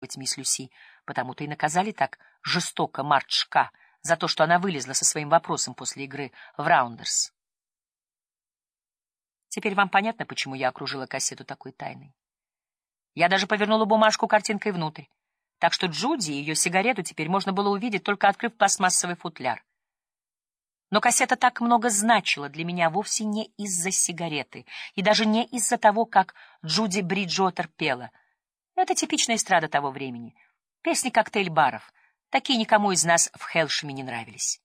быть мисс Люси, потому-то и наказали так жестоко Мартшка за то, что она вылезла со своим вопросом после игры в Раундерс. Теперь вам понятно, почему я окружила кассету такой тайной. Я даже повернула бумажку картинкой внутрь, так что Джуди и ее сигарету теперь можно было увидеть, только открыв пластмассовый футляр. Но кассета так много значила для меня вовсе не из-за сигареты и даже не из-за того, как Джуди Бриджотер пела — это типичная эстрада того времени. Песни коктейль-баров. Такие никому из нас в Хелшеме не нравились.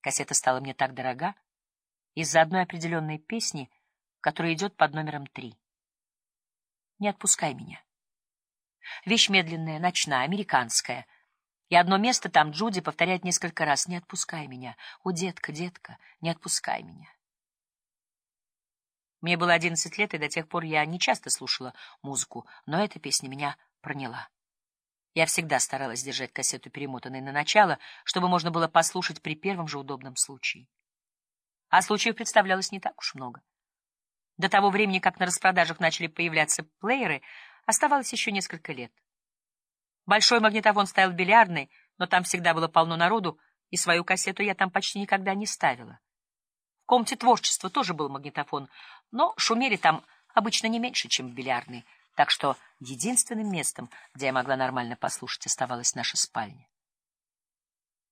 Кассета стала мне так дорога из-за одной определенной песни, которая идет под номером три. «Не отпускай меня». Вещь медленная, ночная, американская. И одно место там Джуди повторяет несколько раз «Не отпускай меня». «О, детка, детка, не отпускай меня». Мне было одиннадцать лет, и до тех пор я не часто слушала музыку, но эта песня меня проняла. Я всегда старалась держать кассету перемотанной на начало, чтобы можно было послушать при первом же удобном случае. А случаев представлялось не так уж много. До того времени, как на распродажах начали появляться плееры, оставалось еще несколько лет. Большой магнитофон стоял в бильярдной, но там всегда было полно народу, и свою кассету я там почти никогда не ставила комнате творчества тоже был магнитофон, но шумели там обычно не меньше, чем в бильярдной, так что единственным местом, где я могла нормально послушать, оставалась наша спальня.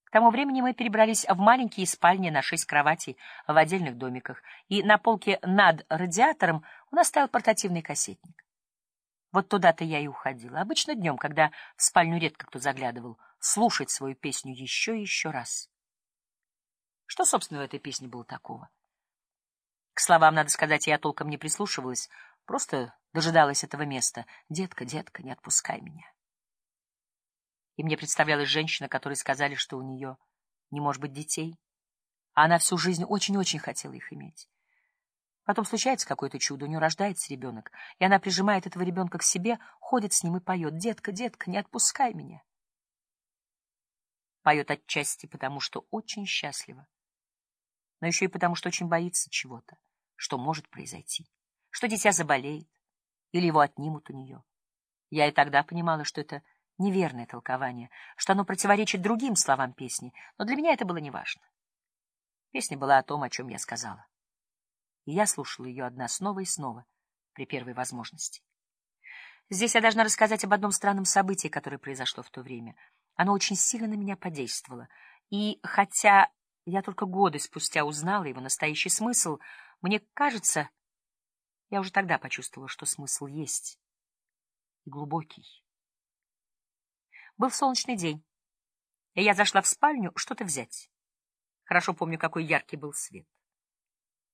К тому времени мы перебрались в маленькие спальни на шесть кроватей в отдельных домиках, и на полке над радиатором у нас стоял портативный кассетник. Вот туда-то я и уходила. Обычно днем, когда в спальню редко кто заглядывал, слушать свою песню еще и еще раз. Что, собственно, в этой песне было такого? К словам, надо сказать, я толком не прислушивалась, просто дожидалась этого места. «Детка, детка, не отпускай меня». И мне представлялась женщина, которой сказали, что у нее не может быть детей, а она всю жизнь очень-очень хотела их иметь. Потом случается какое-то чудо, у нее рождается ребенок, и она прижимает этого ребенка к себе, ходит с ним и поет «Детка, детка, не отпускай меня». Поет отчасти потому, что очень счастлива но еще и потому, что очень боится чего-то, что может произойти, что дитя заболеет или его отнимут у нее. Я и тогда понимала, что это неверное толкование, что оно противоречит другим словам песни, но для меня это было неважно. Песня была о том, о чем я сказала. И я слушала ее одна снова и снова при первой возможности. Здесь я должна рассказать об одном странном событии, которое произошло в то время. Оно очень сильно на меня подействовало. И хотя я только годы спустя узнала его настоящий смысл. Мне кажется, я уже тогда почувствовала, что смысл есть. И глубокий. Был солнечный день, и я зашла в спальню что-то взять. Хорошо помню, какой яркий был свет.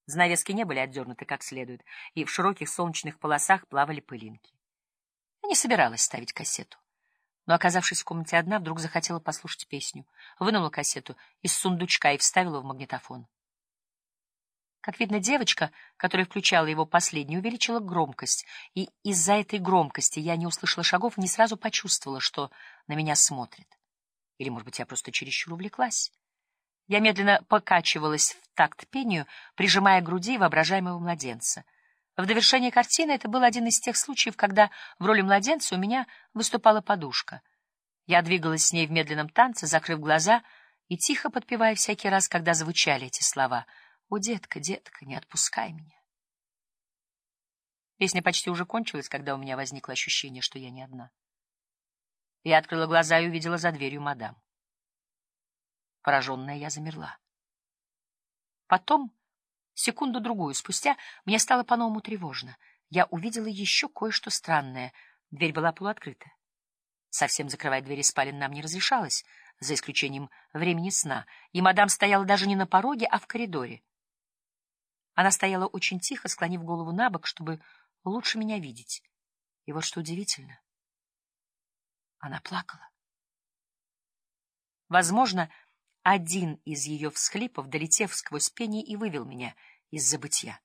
Занавески не были отдернуты как следует, и в широких солнечных полосах плавали пылинки. Я не собиралась ставить кассету но, оказавшись в комнате одна, вдруг захотела послушать песню. Вынула кассету из сундучка и вставила в магнитофон. Как видно, девочка, которая включала его последней, увеличила громкость, и из-за этой громкости я не услышала шагов и не сразу почувствовала, что на меня смотрит. Или, может быть, я просто чересчур увлеклась. Я медленно покачивалась в такт пению, прижимая к груди воображаемого младенца — в довершение картины это был один из тех случаев, когда в роли младенца у меня выступала подушка. Я двигалась с ней в медленном танце, закрыв глаза и тихо подпевая всякий раз, когда звучали эти слова. «О, детка, детка, не отпускай меня». Песня почти уже кончилась, когда у меня возникло ощущение, что я не одна. Я открыла глаза и увидела за дверью мадам. Пораженная я замерла. Потом Секунду-другую спустя мне стало по-новому тревожно. Я увидела еще кое-что странное. Дверь была полуоткрыта. Совсем закрывать двери спален нам не разрешалось, за исключением времени сна, и мадам стояла даже не на пороге, а в коридоре. Она стояла очень тихо, склонив голову на бок, чтобы лучше меня видеть. И вот что удивительно. Она плакала. Возможно, один из ее всхлипов, долетев сквозь пение, и вывел меня из забытья.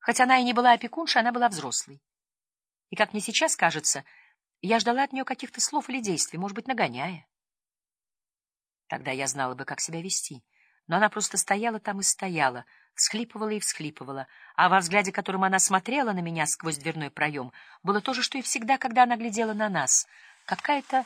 Хоть она и не была опекуншей, она была взрослой. И, как мне сейчас кажется, я ждала от нее каких-то слов или действий, может быть, нагоняя. Тогда я знала бы, как себя вести, но она просто стояла там и стояла, всхлипывала и всхлипывала, а во взгляде, которым она смотрела на меня сквозь дверной проем, было то же, что и всегда, когда она глядела на нас, какая-то